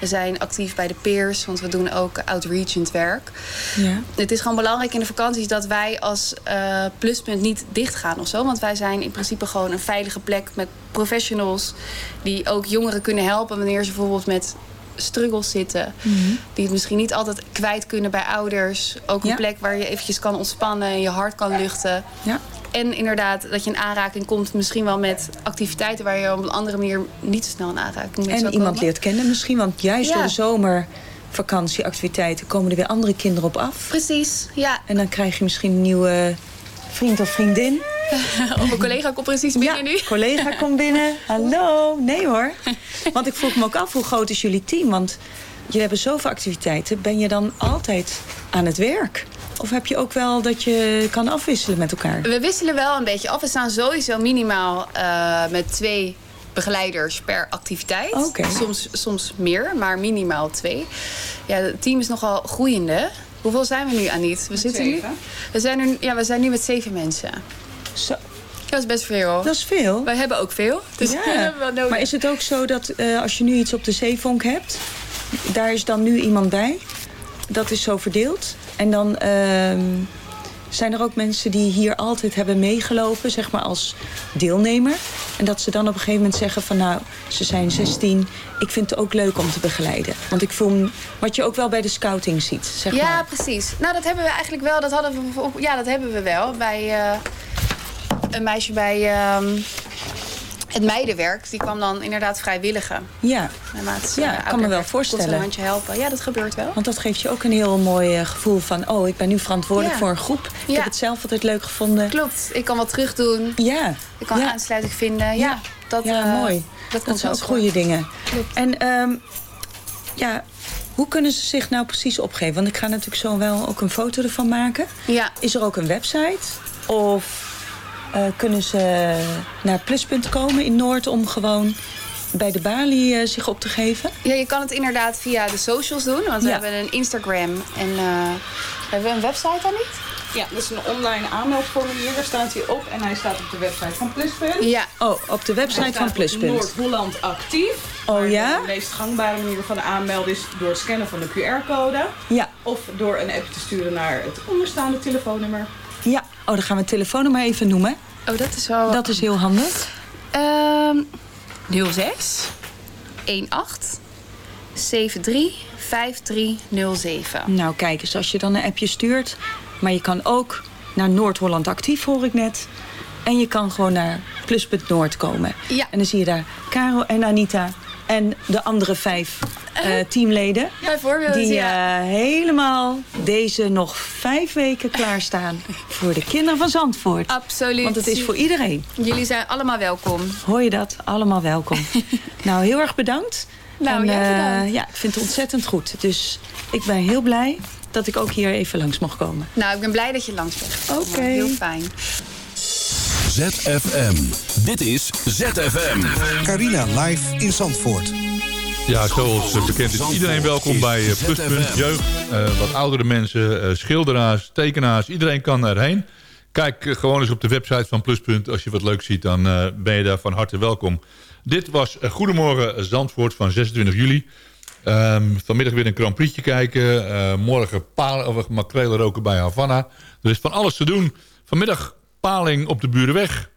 We zijn actief bij de peers, want we doen ook outreachend werk. Ja. Het is gewoon belangrijk in de vakanties dat wij als uh, pluspunt niet dicht gaan of zo. Want wij zijn in principe gewoon een veilige plek met professionals... die ook jongeren kunnen helpen wanneer ze bijvoorbeeld met struggles zitten. Mhm. Die het misschien niet altijd kwijt kunnen bij ouders. Ook een plek waar je eventjes kan ontspannen en je hart kan luchten. Ja. En inderdaad dat je in aanraking komt misschien wel met activiteiten... waar je op een andere manier niet zo snel in aanraking mee En iemand leert kennen misschien, want juist door de zomervakantieactiviteiten... komen er weer andere kinderen op af. Precies, ja. En dan krijg je misschien een nieuwe vriend of vriendin. of een collega komt precies binnen ja, nu. collega komt binnen. Hallo. Nee hoor. Want ik vroeg me ook af, hoe groot is jullie team? Want jullie hebben zoveel activiteiten. Ben je dan altijd aan het werk? Of heb je ook wel dat je kan afwisselen met elkaar? We wisselen wel een beetje af. We staan sowieso minimaal uh, met twee begeleiders per activiteit. Okay. Soms, soms meer, maar minimaal twee. Ja, het team is nogal groeiende. Hoeveel zijn we nu, Aniet? We zitten nu. We zijn, nu, ja, we zijn nu met zeven mensen. Zo. Dat is best veel. Dat is veel. Wij hebben ook veel. Dus ja. hebben we nodig. Maar is het ook zo dat uh, als je nu iets op de zeevonk hebt... daar is dan nu iemand bij? Dat is zo verdeeld? En dan uh, zijn er ook mensen die hier altijd hebben meegelopen, zeg maar als deelnemer. En dat ze dan op een gegeven moment zeggen van nou, ze zijn 16. Ik vind het ook leuk om te begeleiden. Want ik voel wat je ook wel bij de scouting ziet, zeg ja, maar. precies. Nou, dat hebben we eigenlijk wel. Dat hadden we, ja, dat hebben we wel. Bij uh, een meisje bij... Uh, het meidenwerk, die kwam dan inderdaad vrijwilligen. Ja, ja ik kan me wel voorstellen. een handje helpen. Ja, dat gebeurt wel. Want dat geeft je ook een heel mooi uh, gevoel van... oh, ik ben nu verantwoordelijk voor een groep. Ik heb het zelf altijd leuk gevonden. Klopt, ik kan wat terug doen. Ja. Ik kan aansluiting vinden. Ja, dat, ja uh, mooi. Dat, dat zijn ook goede dingen. Klopt. En um, ja, hoe kunnen ze zich nou precies opgeven? Want ik ga natuurlijk zo wel ook een foto ervan maken. Ja. Is er ook een website? Of uh, kunnen ze naar Pluspunt komen in Noord om gewoon bij de balie uh, zich op te geven? Ja, je kan het inderdaad via de socials doen. Want we hebben een Instagram en uh, hebben we een website dan niet? Ja, dat is een online aanmeldformulier. Daar staat hij op en hij staat op de website van Pluspunt. Ja. Oh, op de website van Pluspunt. Noord-Holland actief. Oh ja? De meest gangbare manier van aanmelden is door het scannen van de QR-code. Ja. Of door een app te sturen naar het onderstaande telefoonnummer. Ja, oh, dan gaan we het telefoonnummer even noemen. Oh, dat is wel... Dat is heel handig. Um, 06 18 73 5307. Nou, kijk eens, als je dan een appje stuurt... maar je kan ook naar Noord-Holland actief, hoor ik net... En je kan gewoon naar Pluspunt Noord komen. Ja. En dan zie je daar Caro en Anita en de andere vijf uh, teamleden. Bijvoorbeeld, die ja. uh, helemaal deze nog vijf weken klaarstaan voor de kinderen van Zandvoort. Absoluut. Want het is voor iedereen. Jullie zijn allemaal welkom. Hoor je dat? Allemaal welkom. nou, heel erg bedankt. Nou, en. Uh, ja, ik vind het ontzettend goed. Dus ik ben heel blij dat ik ook hier even langs mocht komen. Nou, ik ben blij dat je langs bent Oké. Okay. Heel fijn. ZFM. Dit is ZFM. Carina live in Zandvoort. Ja, zoals bekend is iedereen welkom bij uh, Pluspunt Jeugd. Uh, wat oudere mensen, uh, schilderaars, tekenaars, iedereen kan erheen. Kijk eh, gewoon eens op de website van Pluspunt. Als je wat leuk ziet, dan eh, ben je daar van harte welkom. Dit was Goedemorgen Zandvoort van 26 juli. Ehm, vanmiddag weer een Grand kijken. morgen paal, of makrelen roken bij Havana. Er is van alles te doen. Vanmiddag paling op de Burenweg.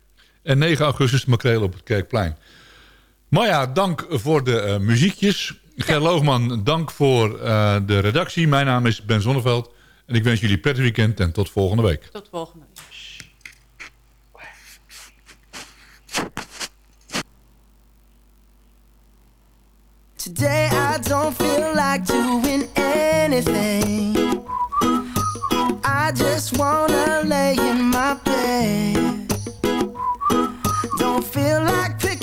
En 9 augustus makrelen op het Kerkplein. Maya, dank voor de muziekjes. Ger Loogman, dank voor de redactie. Mijn naam is Ben Zonneveld. En ik wens jullie prettig weekend en tot volgende week. Tot volgende week. Today I don't feel like doing anything. I just wanna lay in my bed. Don't feel like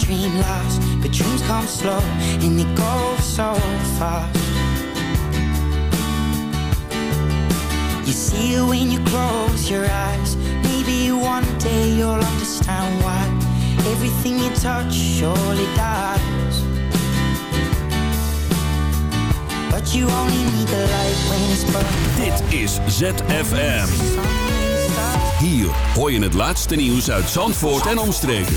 Dream last But dreams come slow and they go so fast You see it when you close your eyes. Maybe one day you'll understand why everything you touch surely dies. But you only need the light when. Dit is ZFM. Hier hoor je het laatste nieuws uit Zandvoort en omstreken.